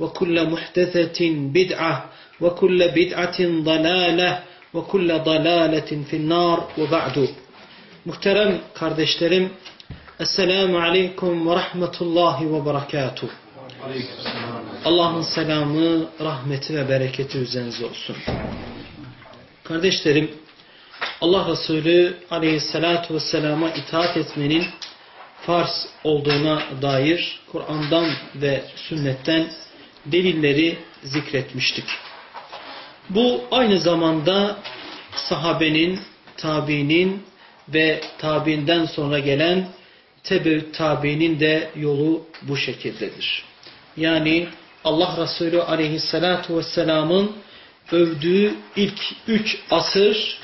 وكل محدثة بدعة وكل بدعة ضلالة وكل ضلالة في النار وبعد Muhterem kardeşlerim, Esselamu Aleyküm ve Rahmetullahi ve Berekatuh. Allah'ın selamı, rahmeti ve bereketi üzerinize olsun. Kardeşlerim, Allah Resulü Aleyhisselatü Vesselam'a itaat etmenin farz olduğuna dair Kur'an'dan ve sünnetten delilleri zikretmiştik. Bu aynı zamanda sahabenin, tabiinin ve tabiinden sonra gelen tebeüt tabiinin de yolu bu şekildedir. Yani Allah Resulü aleyhissalatu vesselamın övdüğü ilk üç asır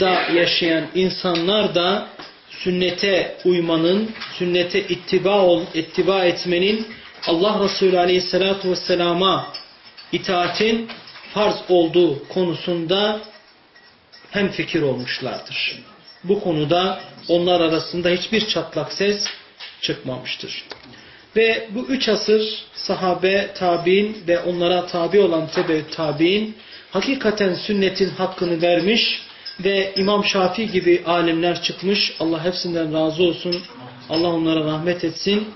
da yaşayan insanlar da sünnete uymanın, sünnete ittiba, ol, ittiba etmenin Allah Resulü Aleyhisselatü Vesselam'a itaatin farz olduğu konusunda hem fikir olmuşlardır. Bu konuda onlar arasında hiçbir çatlak ses çıkmamıştır. Ve bu üç asır sahabe, tabi'in ve onlara tabi olan tebe tabi'in hakikaten sünnetin hakkını vermiş ve İmam Şafii gibi alimler çıkmış. Allah hepsinden razı olsun. Allah onlara rahmet etsin.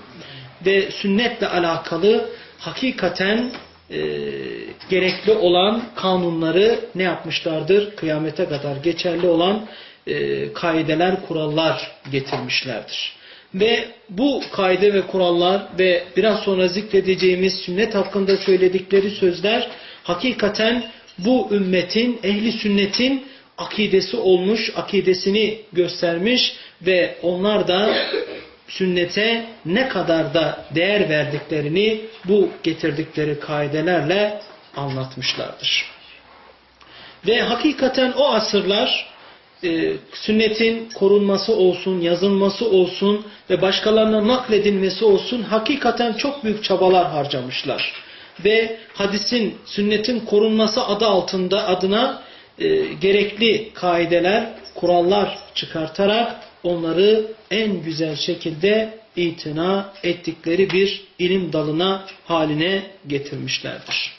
Ve sünnetle alakalı hakikaten e, gerekli olan kanunları ne yapmışlardır? Kıyamete kadar geçerli olan e, kaideler, kurallar getirmişlerdir. Ve bu kaide ve kurallar ve biraz sonra zikredeceğimiz sünnet hakkında söyledikleri sözler hakikaten bu ümmetin, ehli sünnetin akidesi olmuş, akidesini göstermiş ve onlar da sünnete ne kadar da değer verdiklerini bu getirdikleri kaidelerle anlatmışlardır. Ve hakikaten o asırlar e, sünnetin korunması olsun, yazılması olsun ve başkalarına nakledilmesi olsun hakikaten çok büyük çabalar harcamışlar. Ve hadisin, sünnetin korunması adı altında adına e, gerekli kaideler, kurallar çıkartarak onları en güzel şekilde itina ettikleri bir ilim dalına haline getirmişlerdir.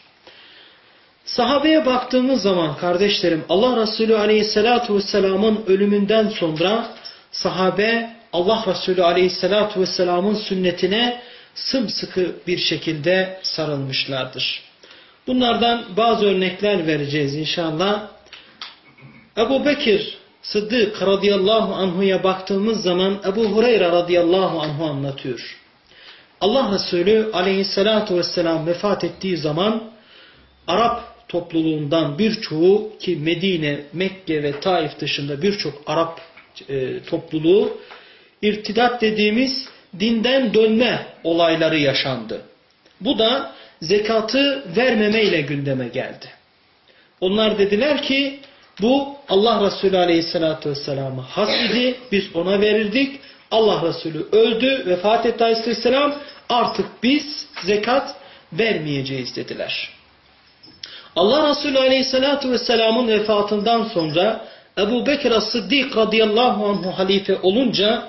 Sahabeye baktığımız zaman kardeşlerim Allah Resulü Aleyhisselatü Vesselam'ın ölümünden sonra sahabe Allah Resulü Aleyhisselatü Vesselam'ın sünnetine sımsıkı bir şekilde sarılmışlardır. Bunlardan bazı örnekler vereceğiz inşallah. Ebu Bekir Sıddık radıyallahu anhuya baktığımız zaman Ebu Hureyre radıyallahu anhu anlatıyor. Allah Resulü aleyhissalatu vesselam vefat ettiği zaman Arap topluluğundan birçoğu ki Medine, Mekke ve Taif dışında birçok Arap e, topluluğu irtidat dediğimiz dinden dönme olayları yaşandı. Bu da zekatı vermemeyle gündeme geldi. Onlar dediler ki bu Allah Resulü Aleyhisselatü Vesselam'a has idi. Biz ona verirdik. Allah Resulü öldü, vefat etti Aleyhisselam. Artık biz zekat vermeyeceğiz dediler. Allah Resulü Aleyhisselatü Vesselam'ın vefatından sonra Ebu Bekir As-Sıddik radıyallahu anhu halife olunca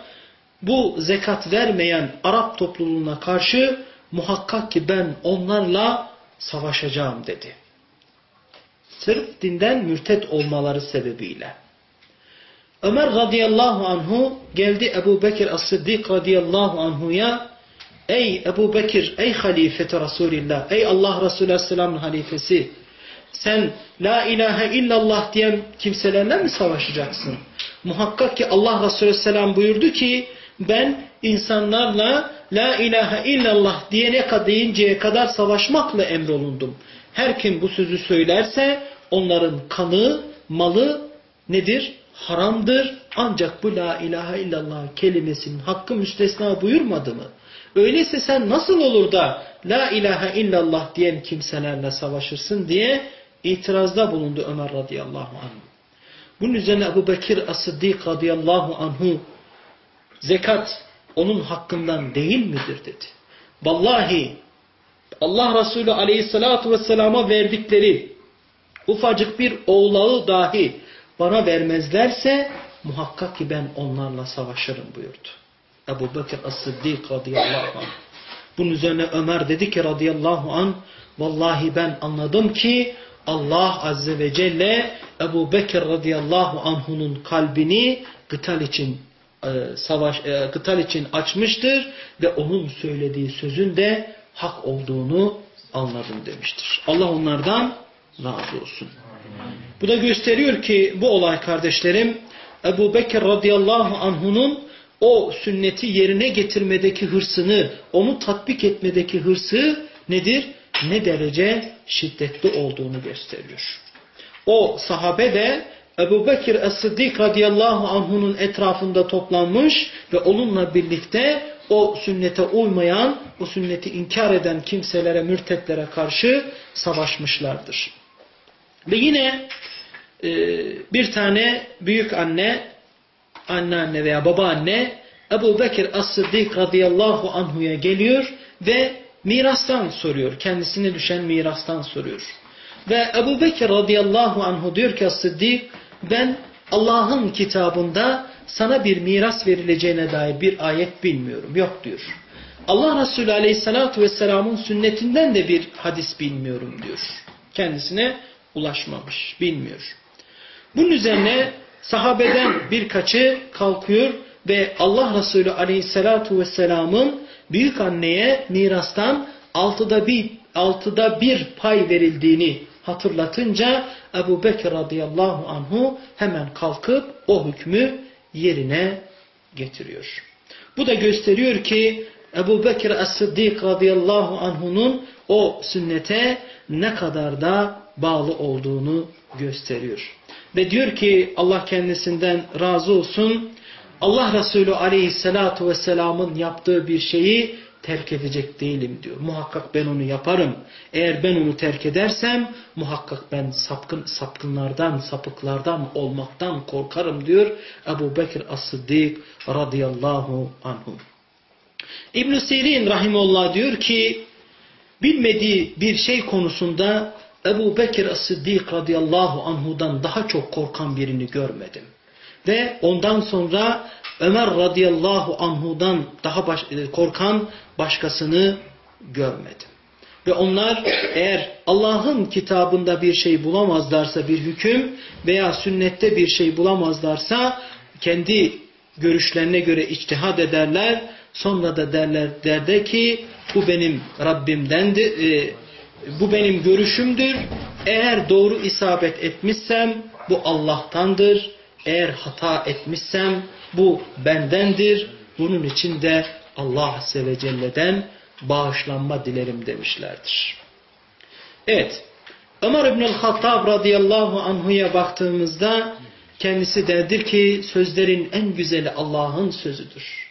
bu zekat vermeyen Arap topluluğuna karşı muhakkak ki ben onlarla savaşacağım dedi. Sırf dinden mürtet olmaları sebebiyle. Ömer radıyallahu anhu geldi Ebu Bekir As-Sıddik radıyallahu anhuya Ey Ebu Bekir, ey halifeti Resulillah, ey Allah Resulü Aleyhisselam'ın halifesi sen la ilahe illallah diyen kimselerle mi savaşacaksın? Muhakkak ki Allah Resulü Aleyhisselam buyurdu ki ben insanlarla la ilahe illallah diyene kadar deyinceye kadar savaşmakla emrolundum. Her kim bu sözü söylerse onların kanı, malı nedir? Haramdır. Ancak bu la ilahe illallah kelimesinin hakkı müstesna buyurmadı mı? Öyleyse sen nasıl olur da la ilahe illallah diyen kimselerle savaşırsın diye itirazda bulundu Ömer radıyallahu anh. Bunun üzerine Ebu Bekir As-Sıddik radıyallahu anhu zekat onun hakkından değil midir dedi. Vallahi Allah Resulü aleyhissalatu vesselama verdikleri ufacık bir oğlağı dahi bana vermezlerse muhakkak ki ben onlarla savaşırım buyurdu. Ebu Bekir As-Sıddik radıyallahu anh. Bunun üzerine Ömer dedi ki radıyallahu anh vallahi ben anladım ki Allah azze ve celle Ebu Bekir radıyallahu anh'unun kalbini gıtal için e, savaş e, gıtal için açmıştır ve onun söylediği sözün de hak olduğunu anladım demiştir. Allah onlardan razı olsun. Bu da gösteriyor ki bu olay kardeşlerim Ebu Bekir radıyallahu anh'unun o sünneti yerine getirmedeki hırsını, onu tatbik etmedeki hırsı nedir? Ne derece şiddetli olduğunu gösteriyor. O sahabe de Ebu Bekir Es-Sıddik radıyallahu anh'unun etrafında toplanmış ve onunla birlikte o sünnete uymayan, o sünneti inkar eden kimselere, mürtetlere karşı savaşmışlardır. Ve yine e, bir tane büyük anne, anneanne veya babaanne Ebu Bekir As-Sıddik radıyallahu anhuya geliyor ve mirastan soruyor. Kendisine düşen mirastan soruyor. Ve Ebu Bekir radıyallahu anhu diyor ki As-Sıddik ben Allah'ın kitabında sana bir miras verileceğine dair bir ayet bilmiyorum. Yok diyor. Allah Resulü aleyhissalatu vesselamın sünnetinden de bir hadis bilmiyorum diyor. Kendisine ulaşmamış, bilmiyor. Bunun üzerine sahabeden birkaçı kalkıyor ve Allah Resulü aleyhissalatu vesselamın büyük anneye mirastan altıda bir, altıda bir pay verildiğini hatırlatınca Ebu Bekir radıyallahu anhu hemen kalkıp o hükmü yerine getiriyor. Bu da gösteriyor ki Ebu Bekir as-Sıddik radıyallahu anhunun o sünnete ne kadar da bağlı olduğunu gösteriyor. Ve diyor ki Allah kendisinden razı olsun Allah Resulü aleyhissalatu vesselamın yaptığı bir şeyi terk edecek değilim diyor. Muhakkak ben onu yaparım. Eğer ben onu terk edersem muhakkak ben sapkın, sapkınlardan, sapıklardan olmaktan korkarım diyor Ebu Bekir As-Sıddik radıyallahu anhu. İbn-i Sirin rahimullah diyor ki bilmediği bir şey konusunda Ebu Bekir As-Sıddik radıyallahu anhudan daha çok korkan birini görmedim. Ve ondan sonra Ömer radıyallahu anhudan daha baş, e, korkan başkasını görmedim. Ve onlar eğer Allah'ın kitabında bir şey bulamazlarsa bir hüküm veya sünnette bir şey bulamazlarsa kendi görüşlerine göre içtihad ederler. Sonra da derler derde ki bu benim Rabbimdendir, e, bu benim görüşümdür. Eğer doğru isabet etmişsem bu Allah'tandır. Eğer hata etmişsem bu bendendir. Bunun için de Allah Azze ve Celle'den bağışlanma dilerim demişlerdir. Evet. Ömer İbnül Hattab radıyallahu anhuya baktığımızda kendisi derdir ki sözlerin en güzeli Allah'ın sözüdür.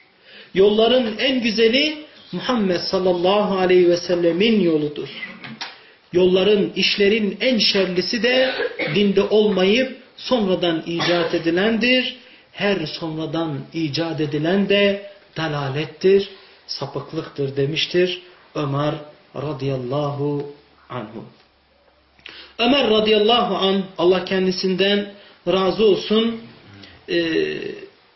Yolların en güzeli Muhammed sallallahu aleyhi ve sellemin yoludur. Yolların, işlerin en şerlisi de dinde olmayıp sonradan icat edilendir. Her sonradan icat edilen de dalalettir, sapıklıktır demiştir Ömer radıyallahu anhu. Ömer radıyallahu an Allah kendisinden razı olsun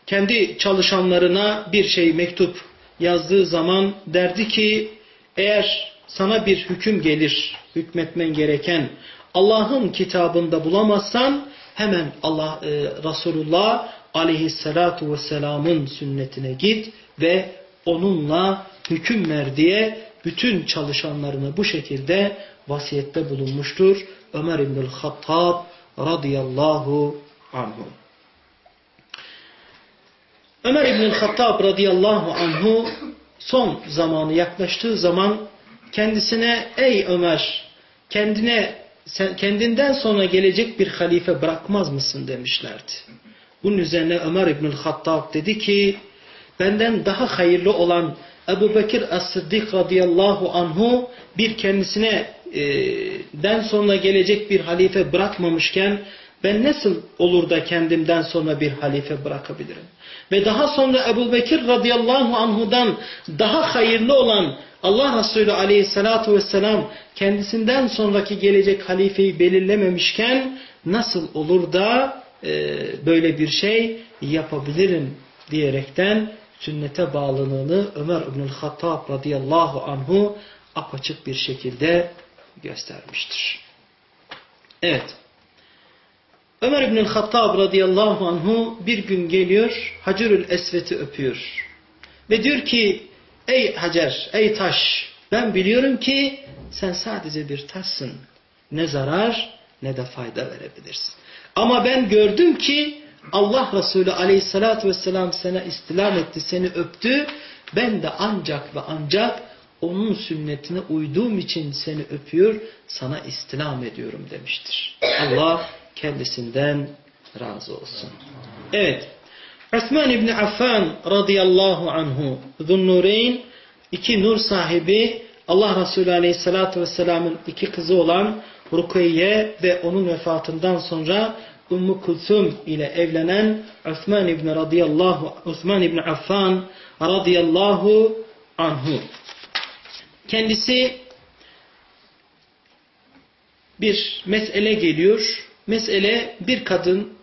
kendi çalışanlarına bir şey mektup yazdığı zaman derdi ki eğer sana bir hüküm gelir hükmetmen gereken Allah'ın kitabında bulamazsan hemen Allah e, Resulullah aleyhissalatu vesselamın sünnetine git ve onunla hüküm ver diye bütün çalışanlarını bu şekilde vasiyette bulunmuştur. Ömer İbnül Hattab radıyallahu anhu. Ömer İbnül Hattab radıyallahu anhu son zamanı yaklaştığı zaman kendisine ey Ömer kendine sen, kendinden sonra gelecek bir halife bırakmaz mısın demişlerdi. Bunun üzerine Ömer İbnül Hattab dedi ki benden daha hayırlı olan Ebu Bekir As-Sıddık radıyallahu anhu bir kendisine e, den sonra gelecek bir halife bırakmamışken ben nasıl olur da kendimden sonra bir halife bırakabilirim? Ve daha sonra Ebu Bekir radıyallahu anhudan daha hayırlı olan Allah Resulü aleyhissalatu vesselam kendisinden sonraki gelecek halifeyi belirlememişken nasıl olur da e, böyle bir şey yapabilirim diyerekten sünnete bağlılığını Ömer İbnül Hattab radıyallahu anhu apaçık bir şekilde göstermiştir. Evet. Ömer İbnül Hattab radıyallahu anhu bir gün geliyor Hacerül Esvet'i öpüyor. Ve diyor ki ey Hacer, ey taş ben biliyorum ki sen sadece bir taşsın. Ne zarar ne de fayda verebilirsin. Ama ben gördüm ki Allah Resulü aleyhissalatü vesselam sana istilam etti, seni öptü. Ben de ancak ve ancak onun sünnetine uyduğum için seni öpüyor, sana istilam ediyorum demiştir. Allah kendisinden razı olsun. Evet. Osman İbni Affan radıyallahu anhu Zunnureyn iki nur sahibi Allah Resulü aleyhissalatü vesselamın iki kızı olan Rukeyye ve onun vefatından sonra Ümmü Kulsum ile evlenen Osman İbni radıyallahu Osman İbni Affan radıyallahu anhu. Kendisi bir mesele geliyor. Mesele bir kadın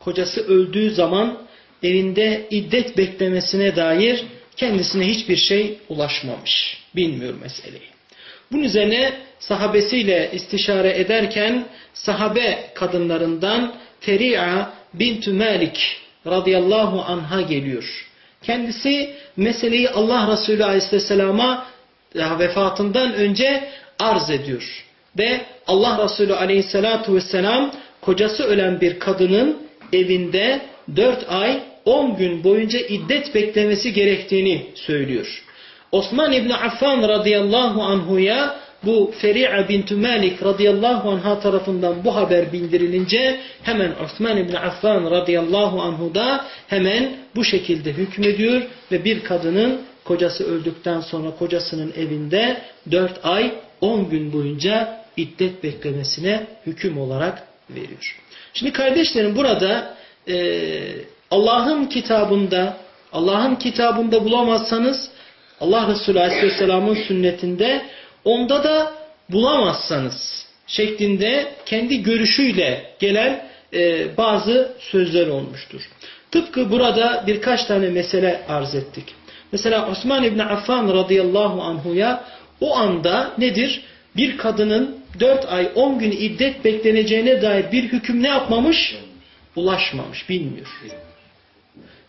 kocası öldüğü zaman evinde iddet beklemesine dair kendisine hiçbir şey ulaşmamış. Bilmiyor meseleyi. Bunun üzerine sahabesiyle istişare ederken sahabe kadınlarından Feri'a bintü Malik radıyallahu anha geliyor. Kendisi meseleyi Allah Resulü aleyhisselam'a vefatından önce arz ediyor. Ve Allah Resulü aleyhissalatu vesselam kocası ölen bir kadının evinde 4 ay 10 gün boyunca iddet beklemesi gerektiğini söylüyor. Osman İbni Affan radıyallahu anhuya bu Feri'a bintü Malik radıyallahu anha tarafından bu haber bildirilince hemen Osman İbni Affan radıyallahu anhu da hemen bu şekilde hükmediyor ve bir kadının kocası öldükten sonra kocasının evinde 4 ay 10 gün boyunca iddet beklemesine hüküm olarak veriyor. Şimdi kardeşlerim burada e, Allah'ın kitabında Allah'ın kitabında bulamazsanız Allah Resulü Aleyhisselam'ın sünnetinde onda da bulamazsanız şeklinde kendi görüşüyle gelen e, bazı sözler olmuştur. Tıpkı burada birkaç tane mesele arz ettik. Mesela Osman İbni Affan radıyallahu anhuya o anda nedir? Bir kadının 4 ay 10 gün iddet bekleneceğine dair bir hüküm ne yapmamış? Ulaşmamış, bilmiyor.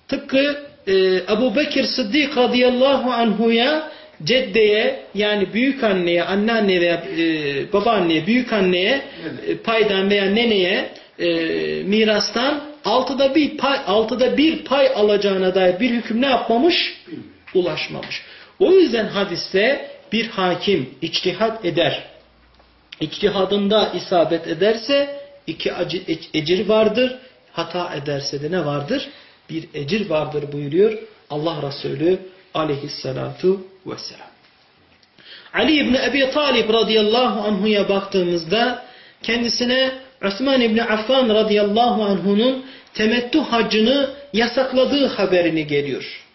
Tıpkı e, Ebu Bekir Sıddık radıyallahu anhuya ceddeye yani büyük anneye, anneanne veya e, babaanneye, büyük anneye e, paydan veya neneye e, mirastan altıda bir pay altıda bir pay alacağına dair bir hüküm ne yapmamış? Ulaşmamış. O yüzden hadiste bir hakim içtihat eder. İçtihadında isabet ederse iki ecir vardır. Hata ederse de ne vardır? Bir ecir vardır buyuruyor Allah Resulü aleyhissalatu vesselam. Ali İbni Ebi Talib radıyallahu anhuya baktığımızda kendisine Osman İbni Affan radıyallahu anhunun temettü hacını yasakladığı haberini geliyor.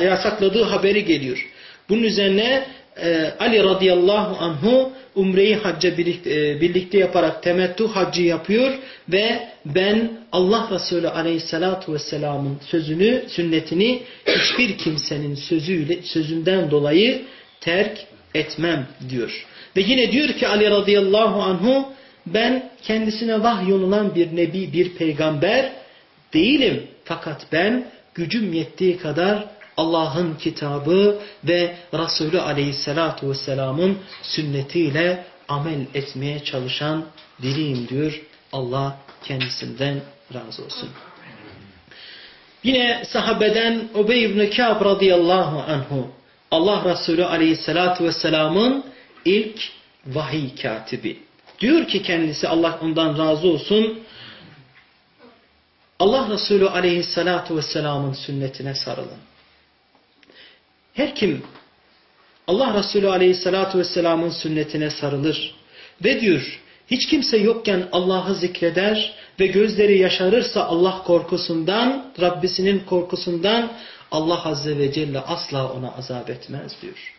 Yasakladığı haberi geliyor. Bunun üzerine e, Ali radıyallahu anhu umreyi hacca birlikte, e, birlikte yaparak temettü haccı yapıyor ve ben Allah Resulü aleyhissalatu vesselamın sözünü, sünnetini hiçbir kimsenin sözüyle, sözünden dolayı terk etmem diyor. Ve yine diyor ki Ali radıyallahu anhu ben kendisine vahyolunan bir nebi, bir peygamber değilim. Fakat ben gücüm yettiği kadar Allah'ın kitabı ve Resulü aleyhissalatu vesselamın sünnetiyle amel etmeye çalışan biriyim diyor. Allah kendisinden razı olsun. Yine sahabeden Ubey ibn Ka'b radıyallahu anhu Allah Resulü aleyhissalatu vesselamın ilk vahiy katibi. Diyor ki kendisi Allah ondan razı olsun. Allah Resulü aleyhissalatu vesselamın sünnetine sarılın. Her kim Allah Resulü aleyhissalatu vesselamın sünnetine sarılır ve diyor hiç kimse yokken Allah'ı zikreder ve gözleri yaşarırsa Allah korkusundan, Rabbisinin korkusundan Allah Azze ve Celle asla ona azap etmez diyor.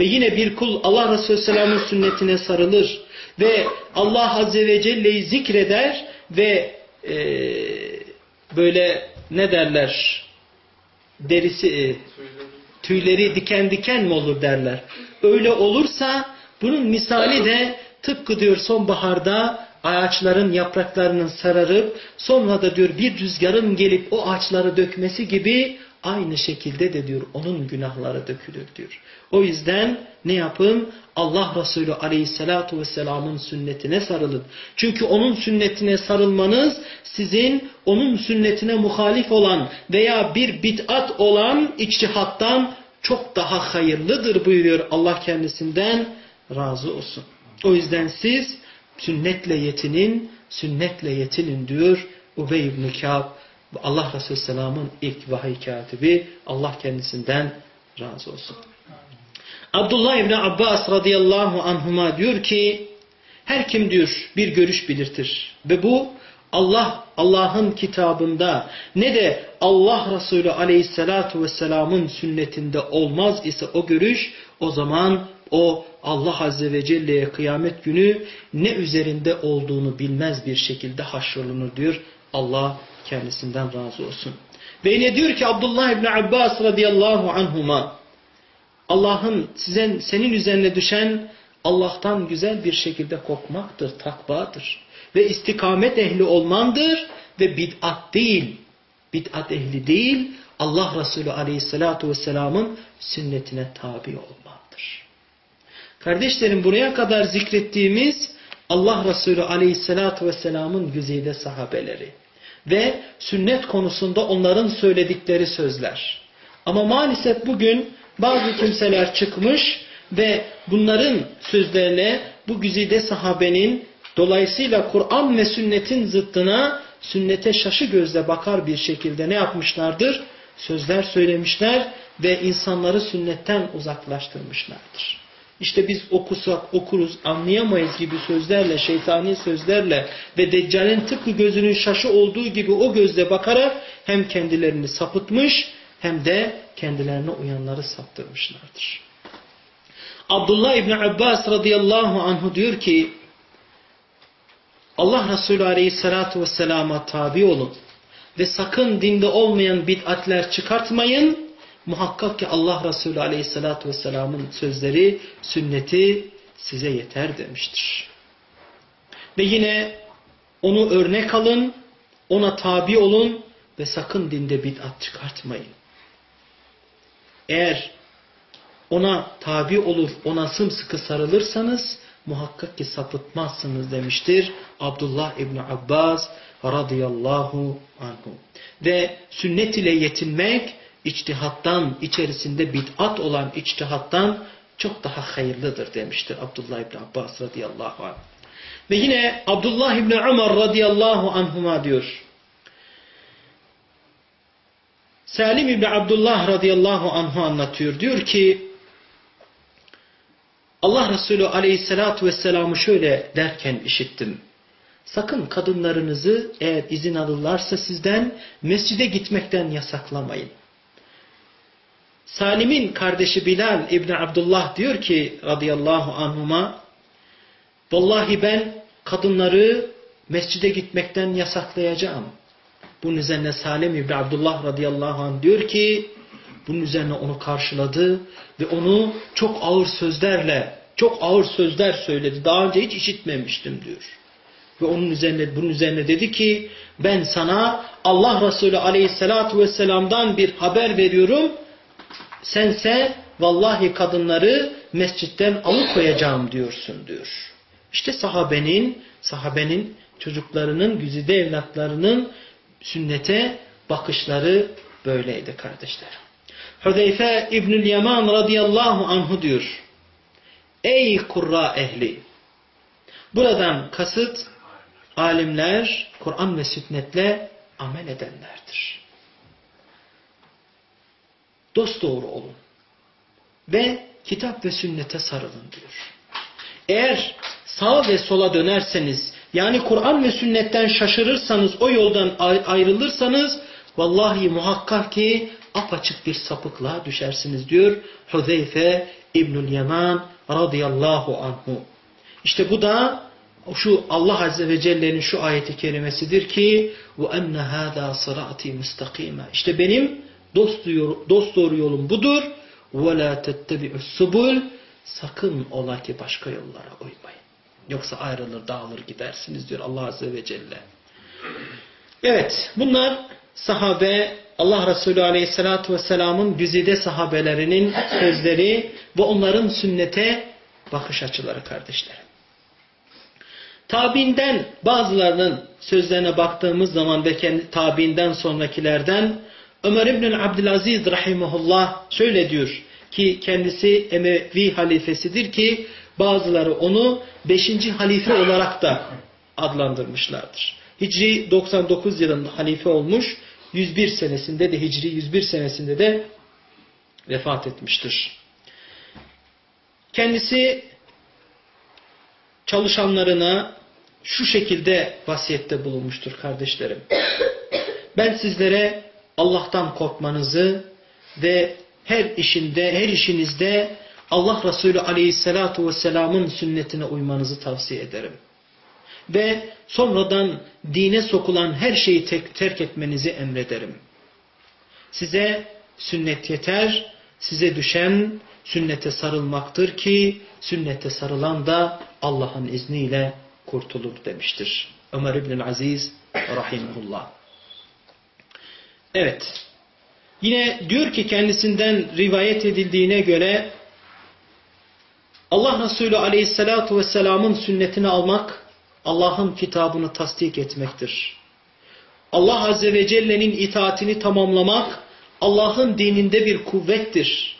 Ve yine bir kul Allah Resulü Selam'ın sünnetine sarılır ve Allah Azze ve Celle'yi zikreder ve e, böyle ne derler derisi e, tüyleri diken diken mi olur derler. Öyle olursa bunun misali de tıpkı diyor sonbaharda ağaçların yapraklarının sararıp sonra da diyor bir rüzgarın gelip o ağaçları dökmesi gibi aynı şekilde de diyor onun günahları dökülür diyor. O yüzden ne yapın? Allah Resulü aleyhissalatu vesselamın sünnetine sarılın. Çünkü onun sünnetine sarılmanız sizin onun sünnetine muhalif olan veya bir bid'at olan içtihattan çok daha hayırlıdır buyuruyor Allah kendisinden razı olsun. O yüzden siz sünnetle yetinin, sünnetle yetinin diyor Ubey ibn Kâb Allah Resulü Selam'ın ilk vahiy katibi Allah kendisinden razı olsun. Abdullah İbni Abbas radıyallahu anhuma diyor ki her kim diyor bir görüş belirtir ve bu Allah Allah'ın kitabında ne de Allah Resulü aleyhissalatu vesselamın sünnetinde olmaz ise o görüş o zaman o Allah Azze ve Celle'ye kıyamet günü ne üzerinde olduğunu bilmez bir şekilde haşrolunur diyor. Allah kendisinden razı olsun. Ve yine diyor ki Abdullah İbni Abbas radıyallahu anhuma Allah'ın size, senin üzerine düşen Allah'tan güzel bir şekilde korkmaktır, takvadır. Ve istikamet ehli olmandır ve bid'at değil, bid'at ehli değil, Allah Resulü aleyhissalatu vesselamın sünnetine tabi olmaktır. Kardeşlerim buraya kadar zikrettiğimiz Allah Resulü aleyhissalatu vesselamın güzide sahabeleri ve sünnet konusunda onların söyledikleri sözler. Ama maalesef bugün bazı kimseler çıkmış ve bunların sözlerine bu güzide sahabenin dolayısıyla Kur'an ve sünnetin zıttına sünnete şaşı gözle bakar bir şekilde ne yapmışlardır? Sözler söylemişler ve insanları sünnetten uzaklaştırmışlardır. İşte biz okusak okuruz anlayamayız gibi sözlerle, şeytani sözlerle ve Deccal'in tıpkı gözünün şaşı olduğu gibi o gözle bakarak hem kendilerini sapıtmış hem de kendilerine uyanları saptırmışlardır. Abdullah İbni Abbas radıyallahu anhu diyor ki Allah Resulü aleyhissalatu vesselama tabi olun ve sakın dinde olmayan bid'atler çıkartmayın Muhakkak ki Allah Resulü Aleyhisselatü Vesselam'ın sözleri, sünneti size yeter demiştir. Ve yine onu örnek alın, ona tabi olun ve sakın dinde bid'at çıkartmayın. Eğer ona tabi olur, ona sımsıkı sarılırsanız muhakkak ki sapıtmazsınız demiştir Abdullah İbni Abbas radıyallahu anhu. Ve sünnet ile yetinmek içtihattan, içerisinde bid'at olan içtihattan çok daha hayırlıdır demiştir Abdullah İbni Abbas radıyallahu anh. Ve yine Abdullah İbni Umar radıyallahu anhuma diyor. Salim İbni Abdullah radıyallahu anhu anlatıyor. Diyor ki Allah Resulü aleyhissalatu vesselam'ı şöyle derken işittim. Sakın kadınlarınızı eğer izin alırlarsa sizden mescide gitmekten yasaklamayın. Salim'in kardeşi Bilal İbni Abdullah diyor ki radıyallahu anhuma Vallahi ben kadınları mescide gitmekten yasaklayacağım. Bunun üzerine Salim İbni Abdullah radıyallahu anh diyor ki bunun üzerine onu karşıladı ve onu çok ağır sözlerle çok ağır sözler söyledi. Daha önce hiç işitmemiştim diyor. Ve onun üzerine bunun üzerine dedi ki ben sana Allah Resulü aleyhissalatu vesselam'dan bir haber veriyorum. Sense vallahi kadınları mescitten alıkoyacağım diyorsun diyor. İşte sahabenin sahabenin çocuklarının, güzide evlatlarının sünnete bakışları böyleydi kardeşler. Hudeyfe İbnül Yaman radıyallahu anhu diyor. Ey kurra ehli! Buradan kasıt alimler Kur'an ve sünnetle amel edenlerdir. Dost doğru olun. Ve kitap ve sünnete sarılın diyor. Eğer sağa ve sola dönerseniz yani Kur'an ve sünnetten şaşırırsanız o yoldan ayrılırsanız vallahi muhakkak ki apaçık bir sapıklığa düşersiniz diyor Huzeyfe İbnül Yaman radıyallahu anhu. İşte bu da şu Allah Azze ve Celle'nin şu ayeti kerimesidir ki وَاَنَّ هَذَا صِرَعْتِي مُسْتَقِيمًا İşte benim dost, dost doğru yolum budur. وَلَا تَتَّبِعُ السُّبُلِ Sakın ola ki başka yollara uymayın. Yoksa ayrılır, dağılır gidersiniz diyor Allah Azze ve Celle. Evet, bunlar sahabe, Allah Resulü Aleyhisselatü Vesselam'ın güzide sahabelerinin sözleri ve onların sünnete bakış açıları kardeşlerim. Tabiinden bazılarının sözlerine baktığımız zaman ve kendi tabiinden sonrakilerden Ömer İbn Abdülaziz rahimahullah şöyle diyor ki kendisi Emevi halifesidir ki bazıları onu 5. halife olarak da adlandırmışlardır. Hicri 99 yılında halife olmuş. 101 senesinde de Hicri 101 senesinde de vefat etmiştir. Kendisi çalışanlarına şu şekilde vasiyette bulunmuştur kardeşlerim. Ben sizlere Allah'tan korkmanızı ve her işinde, her işinizde Allah Resulü Aleyhisselatu Vesselam'ın sünnetine uymanızı tavsiye ederim. Ve sonradan dine sokulan her şeyi terk etmenizi emrederim. Size sünnet yeter, size düşen sünnete sarılmaktır ki sünnete sarılan da Allah'ın izniyle kurtulur demiştir. Ömer İbn Aziz rahimullah. Evet. Yine diyor ki kendisinden rivayet edildiğine göre Allah Resulü Aleyhisselatü Vesselam'ın sünnetini almak Allah'ın kitabını tasdik etmektir. Allah Azze ve Celle'nin itaatini tamamlamak Allah'ın dininde bir kuvvettir.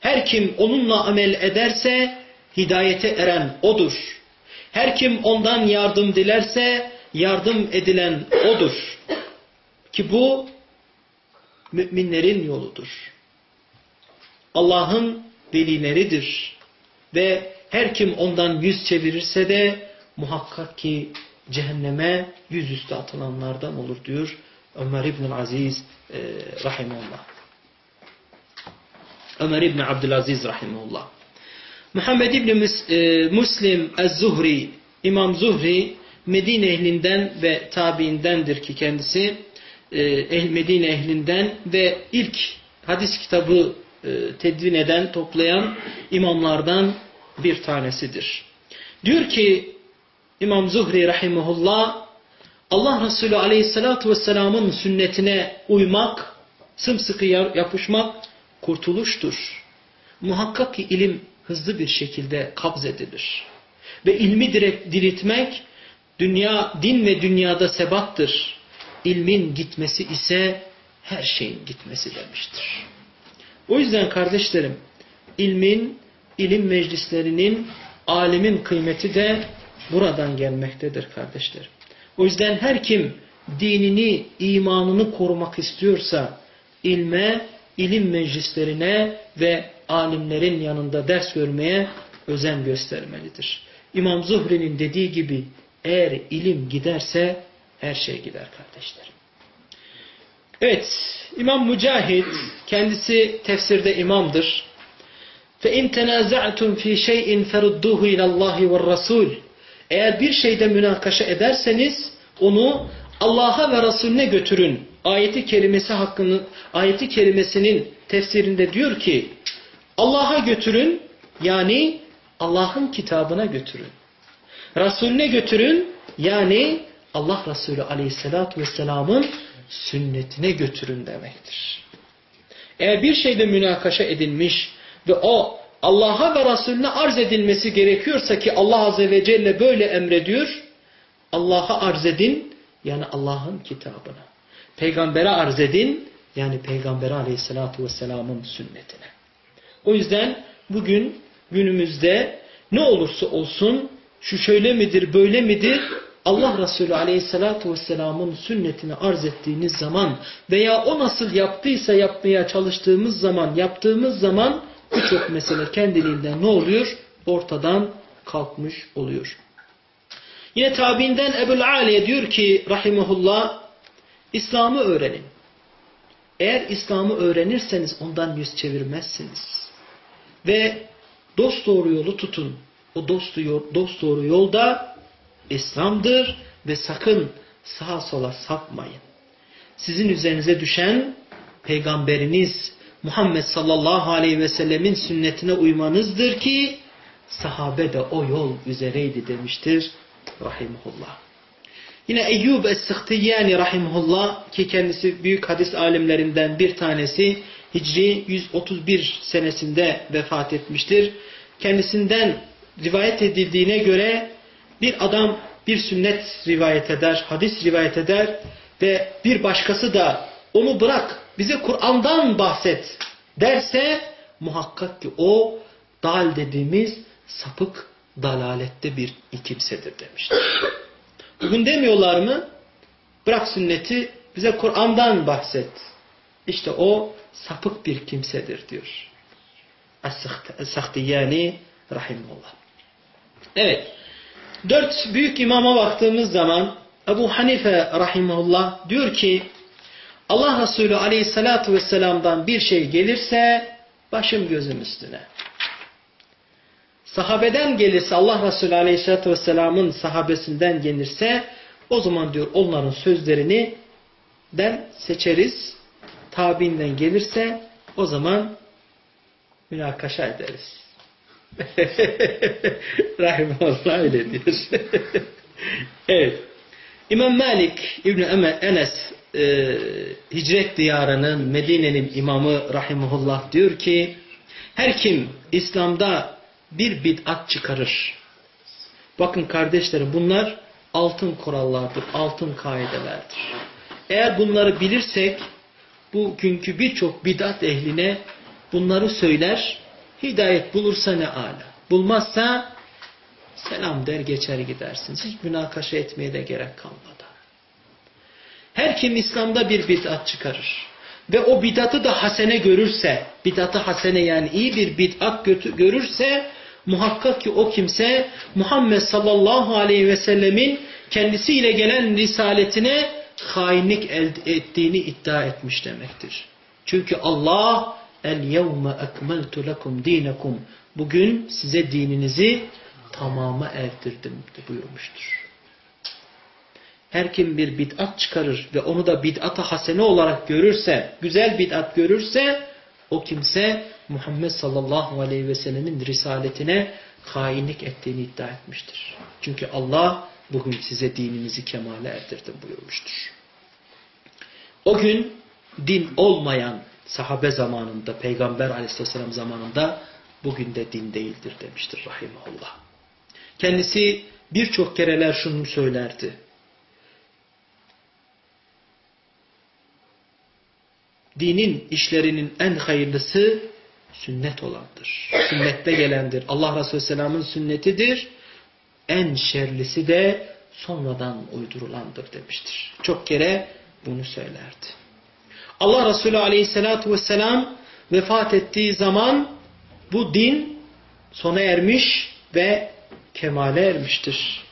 Her kim onunla amel ederse hidayete eren odur. Her kim ondan yardım dilerse yardım edilen odur. Ki bu müminlerin yoludur. Allah'ın velileridir. Ve her kim ondan yüz çevirirse de muhakkak ki cehenneme yüzüstü atılanlardan olur diyor Ömer İbn Aziz e, rahimullah. Ömer İbn Abdülaziz rahimullah. Muhammed İbn e, Muslim Ez-Zuhri, İmam Zuhri Medine ehlinden ve tabiindendir ki kendisi e, Medine ehlinden ve ilk hadis kitabı e, tedvin eden, toplayan imamlardan bir tanesidir. Diyor ki İmam Zuhri rahimahullah Allah Resulü aleyhissalatu vesselamın sünnetine uymak, sımsıkı yapışmak kurtuluştur. Muhakkak ki ilim hızlı bir şekilde kabz edilir. Ve ilmi direkt diriltmek dünya, din ve dünyada sebattır. İlmin gitmesi ise her şeyin gitmesi demiştir. O yüzden kardeşlerim ilmin, ilim meclislerinin, alimin kıymeti de buradan gelmektedir kardeşlerim. O yüzden her kim dinini, imanını korumak istiyorsa ilme, ilim meclislerine ve alimlerin yanında ders görmeye özen göstermelidir. İmam Zuhri'nin dediği gibi eğer ilim giderse her şey gider kardeşlerim. Evet, İmam Mücahid kendisi tefsirde imamdır. فَاِنْ تَنَازَعْتُمْ ف۪ي شَيْءٍ فَرُدُّهُ اِلَى اللّٰهِ وَالرَّسُولِ Eğer bir şeyde münakaşa ederseniz onu Allah'a ve Resulüne götürün. Ayeti kerimesi hakkını, ayeti kerimesinin tefsirinde diyor ki Allah'a götürün yani Allah'ın kitabına götürün. Resulüne götürün yani Allah Resulü aleyhissalatü vesselamın sünnetine götürün demektir. Eğer bir şeyde münakaşa edilmiş ve o Allah'a ve Resulüne arz edilmesi gerekiyorsa ki Allah Azze ve Celle böyle emrediyor. Allah'a arz edin yani Allah'ın kitabına. Peygambere arz edin yani Peygamber Aleyhisselatü Vesselam'ın sünnetine. O yüzden bugün günümüzde ne olursa olsun şu şöyle midir böyle midir Allah Resulü Aleyhisselatü Vesselam'ın sünnetini arz ettiğiniz zaman veya o nasıl yaptıysa yapmaya çalıştığımız zaman yaptığımız zaman birçok mesele kendiliğinden ne oluyor? Ortadan kalkmış oluyor. Yine tabiinden Ebul Aliye diyor ki rahimahullah İslam'ı öğrenin. Eğer İslam'ı öğrenirseniz ondan yüz çevirmezsiniz. Ve dost doğru yolu tutun. O dost, doğru yolda İslam'dır ve sakın sağa sola sapmayın. Sizin üzerinize düşen peygamberiniz Muhammed sallallahu aleyhi ve sellemin sünnetine uymanızdır ki sahabe de o yol üzereydi demiştir rahimullah. Yine Eyyub Es-Sıhtiyani rahimullah ki kendisi büyük hadis alimlerinden bir tanesi Hicri 131 senesinde vefat etmiştir. Kendisinden rivayet edildiğine göre bir adam bir sünnet rivayet eder, hadis rivayet eder ve bir başkası da onu bırak bize Kur'an'dan bahset derse muhakkak ki o dal dediğimiz sapık dalalette bir kimsedir demiştir. Bugün demiyorlar mı? Bırak sünneti bize Kur'an'dan bahset. İşte o sapık bir kimsedir diyor. Es-Sahtiyani Rahimullah. Evet. Dört büyük imama baktığımız zaman Ebu Hanife Rahimullah diyor ki Allah Resulü Aleyhisselatü Vesselam'dan bir şey gelirse başım gözüm üstüne. Sahabeden gelirse Allah Resulü Aleyhisselatü Vesselam'ın sahabesinden gelirse o zaman diyor onların sözlerini den seçeriz. Tabiinden gelirse o zaman münakaşa ederiz. Rahimullah öyle diyor. evet. İmam Malik İbni Enes e, hicret diyarının Medine'nin imamı Rahimullah diyor ki her kim İslam'da bir bid'at çıkarır. Bakın kardeşlerim bunlar altın kurallardır, altın kaidelerdir. Eğer bunları bilirsek bugünkü birçok bid'at ehline bunları söyler, hidayet bulursa ne ala. Bulmazsa selam der geçer gidersiniz. Hiç münakaşa etmeye de gerek kalmadı. Her kim İslam'da bir bid'at çıkarır ve o bid'atı da hasene görürse, bid'atı hasene yani iyi bir bid'at görürse muhakkak ki o kimse Muhammed sallallahu aleyhi ve sellemin kendisiyle gelen risaletine hainlik ettiğini iddia etmiş demektir. Çünkü Allah el yevme ekmeltu lekum dinekum bugün size dininizi tamama erdirdim buyurmuştur. Her kim bir bid'at çıkarır ve onu da bid'ata hasene olarak görürse, güzel bid'at görürse o kimse Muhammed sallallahu aleyhi ve sellemin risaletine hainlik ettiğini iddia etmiştir. Çünkü Allah bugün size dininizi kemale erdirdim buyurmuştur. O gün din olmayan sahabe zamanında, peygamber aleyhisselam zamanında bugün de din değildir demiştir rahimahullah. Kendisi birçok kereler şunu söylerdi. Dinin işlerinin en hayırlısı sünnet olandır. Sünnette gelendir. Allah Resulü Selam'ın sünnetidir. En şerlisi de sonradan uydurulandır demiştir. Çok kere bunu söylerdi. Allah Resulü Aleyhisselatü Vesselam vefat ettiği zaman bu din sona ermiş ve kemale ermiştir.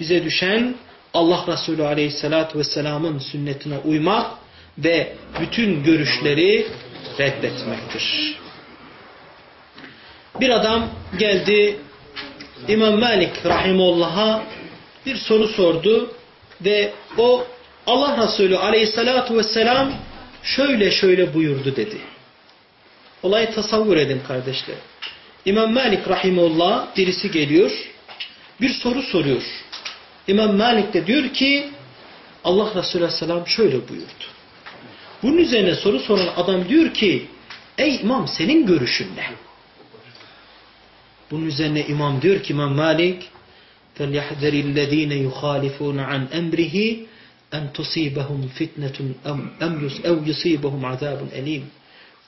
Bize düşen Allah Resulü Aleyhisselatü Vesselam'ın sünnetine uymak ve bütün görüşleri reddetmektir. Bir adam geldi İmam Malik Rahimullah'a bir soru sordu ve o Allah Resulü Aleyhissalatu vesselam şöyle şöyle buyurdu dedi. Olayı tasavvur edin kardeşler. İmam Malik Rahimullah birisi geliyor bir soru soruyor. İmam Malik de diyor ki Allah Resulü Aleyhisselam şöyle buyurdu. Bunun üzerine soru soran adam diyor ki ey imam senin görüşün ne? Bunun üzerine imam diyor ki İmam Malik فَلْيَحْذَرِ الَّذ۪ينَ يُخَالِفُونَ عَنْ اَمْرِهِ en tusibahum fitnetun em yus ev yusibahum azabun elim.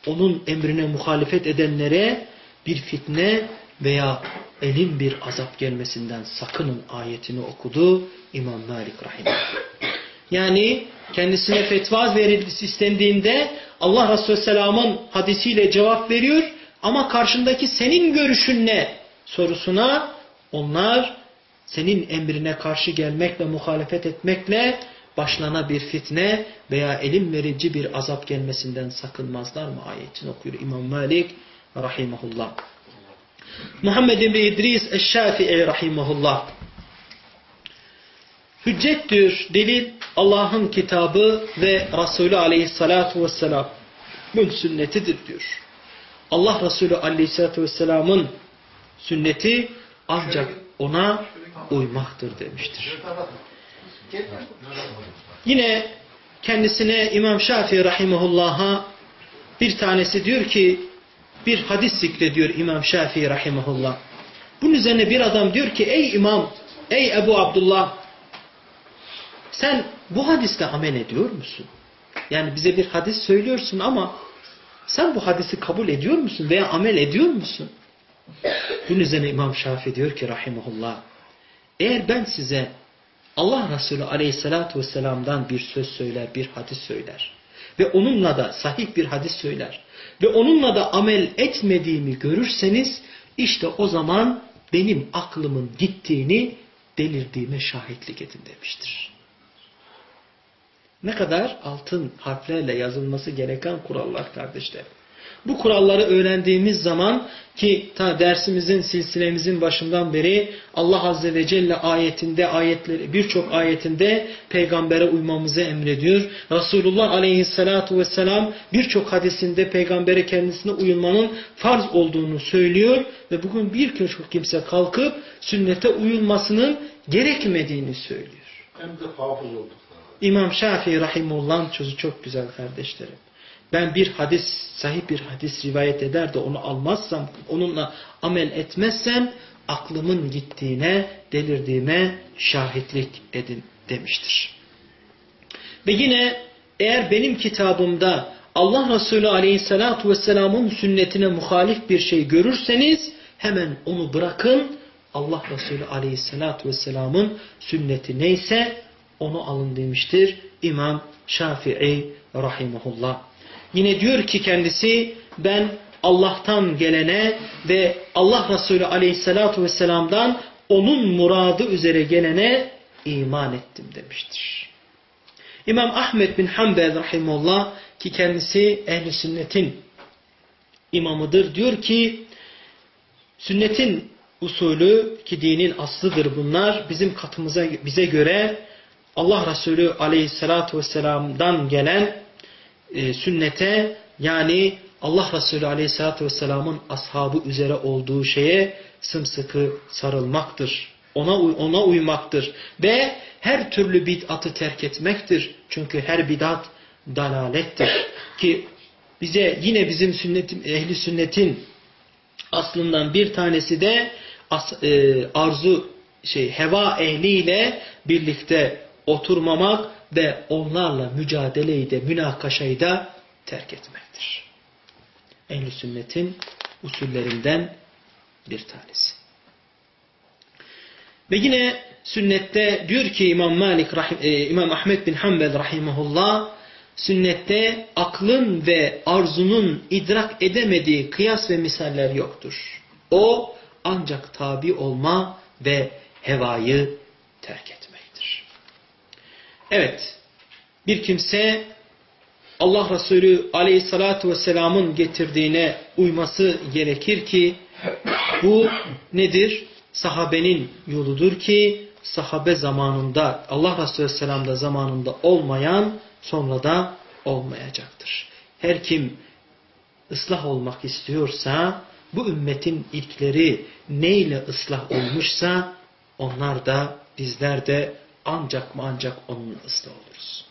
Onun emrine muhalefet edenlere bir fitne veya elim bir azap gelmesinden sakının ayetini okudu İmam Malik rahimehullah. Yani kendisine fetva verilmesi istendiğinde Allah Resulü Selam'ın hadisiyle cevap veriyor ama karşındaki senin görüşün ne sorusuna onlar senin emrine karşı gelmekle, muhalefet etmekle başlarına bir fitne veya elim verici bir azap gelmesinden sakınmazlar mı ayetini okuyor İmam Malik rahimahullah. Muhammed İbni İdris Eşşafi'i rahimahullah. Hüccettir, delil Allah'ın kitabı ve Resulü aleyhissalatu vesselamın sünnetidir diyor. Allah Resulü aleyhissalatu vesselamın sünneti ancak ona uymaktır demiştir. Yine kendisine İmam Şafii rahimahullah'a bir tanesi diyor ki bir hadis zikrediyor İmam Şafii rahimahullah. Bunun üzerine bir adam diyor ki ey imam, ey Ebu Abdullah sen bu hadiste amel ediyor musun? Yani bize bir hadis söylüyorsun ama sen bu hadisi kabul ediyor musun veya amel ediyor musun? Bunun üzerine İmam Şafii diyor ki rahimahullah eğer ben size Allah Resulü aleyhissalatu vesselam'dan bir söz söyler, bir hadis söyler ve onunla da sahih bir hadis söyler ve onunla da amel etmediğimi görürseniz işte o zaman benim aklımın gittiğini delirdiğime şahitlik edin demiştir. Ne kadar altın harflerle yazılması gereken kurallar kardeşlerim. Bu kuralları öğrendiğimiz zaman ki ta dersimizin silsilemizin başından beri Allah Azze ve Celle ayetinde ayetleri birçok ayetinde peygambere uymamızı emrediyor. Resulullah Aleyhisselatu Vesselam birçok hadisinde peygambere kendisine uyulmanın farz olduğunu söylüyor ve bugün birçok kimse kalkıp sünnete uyulmasının gerekmediğini söylüyor. Hem de hafız olduk. İmam Şafii Rahimullah'ın sözü çok güzel kardeşlerim. Ben bir hadis, sahih bir hadis rivayet eder de onu almazsam, onunla amel etmezsem aklımın gittiğine, delirdiğime şahitlik edin demiştir. Ve yine eğer benim kitabımda Allah Resulü Aleyhisselatü Vesselam'ın sünnetine muhalif bir şey görürseniz hemen onu bırakın. Allah Resulü Aleyhisselatü Vesselam'ın sünneti neyse onu alın demiştir İmam Şafii Rahimullah. Yine diyor ki kendisi ben Allah'tan gelene ve Allah Resulü aleyhissalatu vesselam'dan onun muradı üzere gelene iman ettim demiştir. İmam Ahmet bin Hanbel rahimullah ki kendisi ehli sünnetin imamıdır diyor ki sünnetin usulü ki dinin aslıdır bunlar bizim katımıza bize göre Allah Resulü aleyhissalatu vesselam'dan gelen e, sünnete yani Allah Resulü Aleyhisselatü Vesselam'ın ashabı üzere olduğu şeye sımsıkı sarılmaktır. Ona, ona uymaktır. Ve her türlü bid'atı terk etmektir. Çünkü her bid'at dalalettir. Ki bize yine bizim sünnetin, ehli sünnetin aslından bir tanesi de as, e, arzu şey heva ehliyle birlikte oturmamak ve onlarla mücadeleyi de münakaşayı da terk etmektir. Ehl-i sünnetin usullerinden bir tanesi. Ve yine sünnette diyor ki İmam Malik e, İmam Ahmed bin Hanbel rahimahullah sünnette aklın ve arzunun idrak edemediği kıyas ve misaller yoktur. O ancak tabi olma ve hevayı terk etmektir. Evet, bir kimse Allah Resulü aleyhissalatu vesselamın getirdiğine uyması gerekir ki bu nedir? Sahabenin yoludur ki sahabe zamanında Allah Resulü Aleyhisselam'da zamanında olmayan sonra da olmayacaktır. Her kim ıslah olmak istiyorsa bu ümmetin ilkleri neyle ıslah olmuşsa onlar da bizler de ancak mı ancak onunla ıslah oluruz.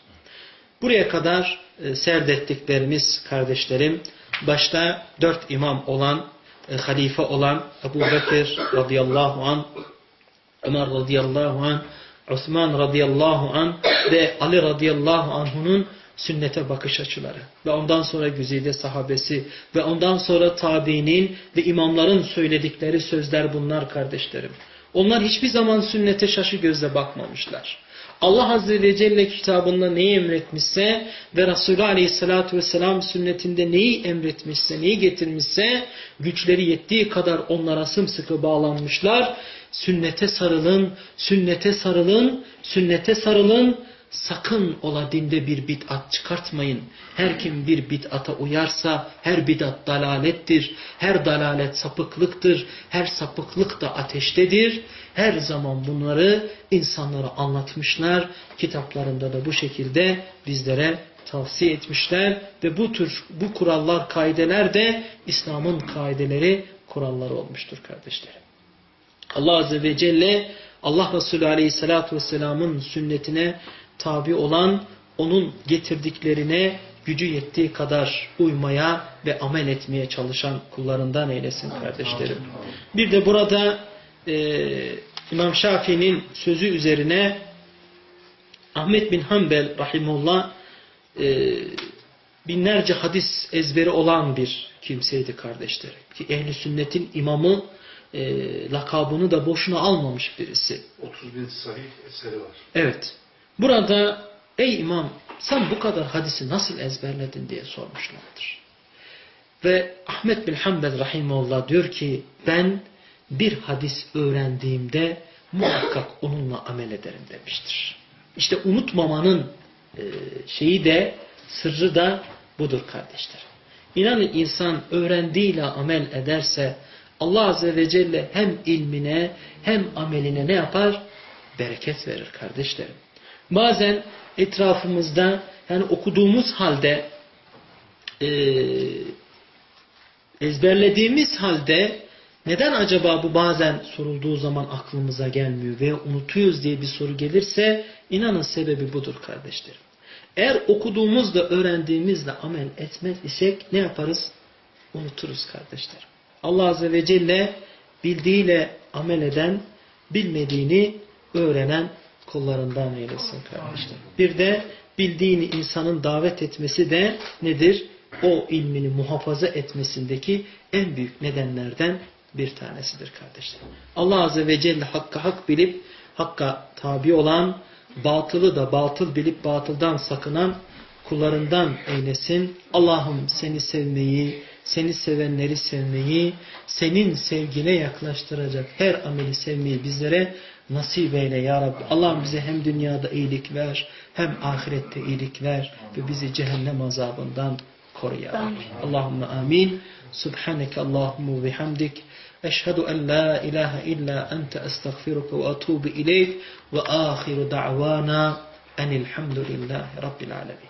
Buraya kadar e, serdettiklerimiz kardeşlerim başta dört imam olan e, halife olan Ebu Bekir radıyallahu an Ömer radıyallahu an Osman radıyallahu an ve Ali radıyallahu anh'unun sünnete bakış açıları ve ondan sonra güzide sahabesi ve ondan sonra tabiinin ve imamların söyledikleri sözler bunlar kardeşlerim. Onlar hiçbir zaman sünnete şaşı gözle bakmamışlar. Allah Azze ve Celle kitabında neyi emretmişse ve Resulü Aleyhisselatü Vesselam sünnetinde neyi emretmişse, neyi getirmişse güçleri yettiği kadar onlara sımsıkı bağlanmışlar. Sünnete sarılın, sünnete sarılın, sünnete sarılın sakın ola dinde bir bid'at çıkartmayın. Her kim bir bid'ata uyarsa her bid'at dalalettir. Her dalalet sapıklıktır. Her sapıklık da ateştedir. Her zaman bunları insanlara anlatmışlar. Kitaplarında da bu şekilde bizlere tavsiye etmişler ve bu tür bu kurallar, kaideler de İslam'ın kaideleri, kuralları olmuştur kardeşlerim. Allah Azze ve Celle Allah Resulü Aleyhisselatü Vesselam'ın sünnetine tabi olan onun getirdiklerine gücü yettiği kadar uymaya ve amel etmeye çalışan kullarından eylesin kardeşlerim. Bir de burada e, İmam Şafii'nin sözü üzerine Ahmet bin Hanbel rahimullah e, binlerce hadis ezberi olan bir kimseydi kardeşlerim. Ki ehli sünnetin imamı e, lakabını da boşuna almamış birisi. 30 bin sahih eseri var. Evet. Burada ey imam sen bu kadar hadisi nasıl ezberledin diye sormuşlardır. Ve Ahmet bin Hanbel rahimullah diyor ki ben bir hadis öğrendiğimde muhakkak onunla amel ederim demiştir. İşte unutmamanın e, şeyi de sırrı da budur kardeşler. İnanın insan öğrendiğiyle amel ederse Allah Azze ve Celle hem ilmine hem ameline ne yapar? Bereket verir kardeşlerim. Bazen etrafımızda yani okuduğumuz halde e, ezberlediğimiz halde neden acaba bu bazen sorulduğu zaman aklımıza gelmiyor veya unutuyoruz diye bir soru gelirse inanın sebebi budur kardeşlerim. Eğer okuduğumuzda öğrendiğimizle amel etmez isek ne yaparız? Unuturuz kardeşlerim. Allah Azze ve Celle bildiğiyle amel eden, bilmediğini öğrenen kullarından eylesin kardeşler. Bir de bildiğini insanın davet etmesi de nedir? O ilmini muhafaza etmesindeki en büyük nedenlerden bir tanesidir kardeşler. Allah Azze ve Celle hakka hak bilip hakka tabi olan, batılı da batıl bilip batıldan sakınan kullarından eylesin. Allah'ım seni sevmeyi, seni sevenleri sevmeyi, senin sevgine yaklaştıracak her ameli sevmeyi bizlere nasip eyle ya Rabbi. Allah'ım bize hem dünyada iyilik ver, hem ahirette iyilik ver ve bizi cehennem azabından koru ya Rabbi. Allahümme amin. Subhaneke Allahümme ve hamdik. Eşhedü en la ilahe illa ente estağfiruke ve atubu ileyk ve ahiru da'vana enilhamdülillahi rabbil alemin.